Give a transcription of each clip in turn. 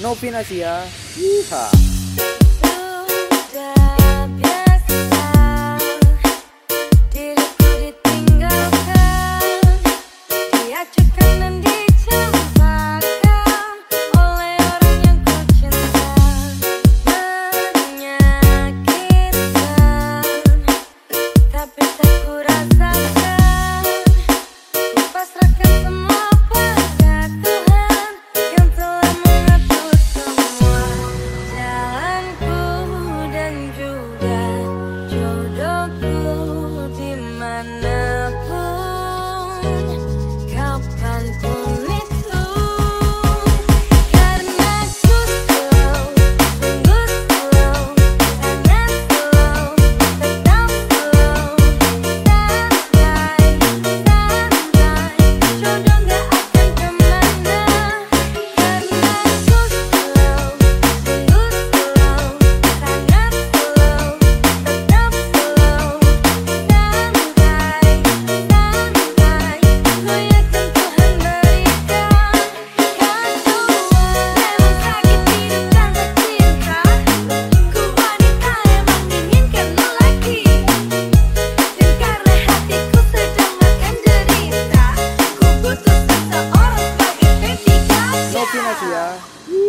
Novinasia. Yeehaw. Novinasia. Yeehaw.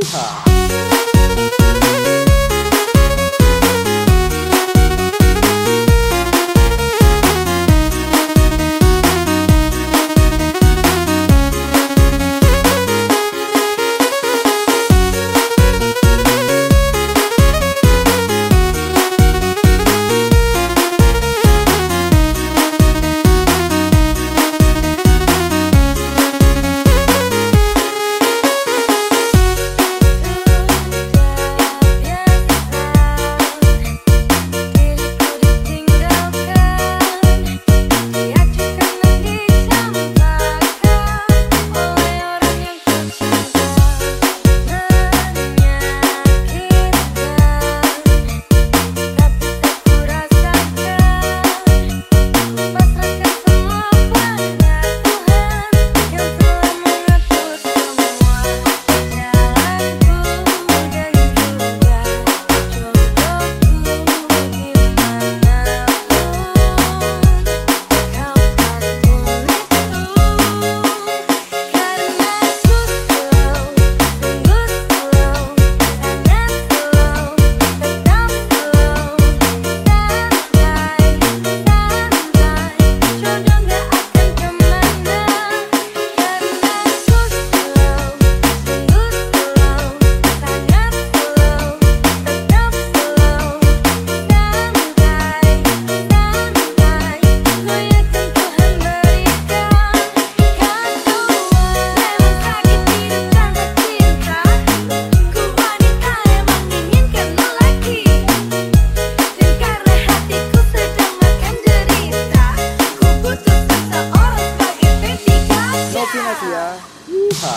Utah.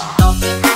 Stop it.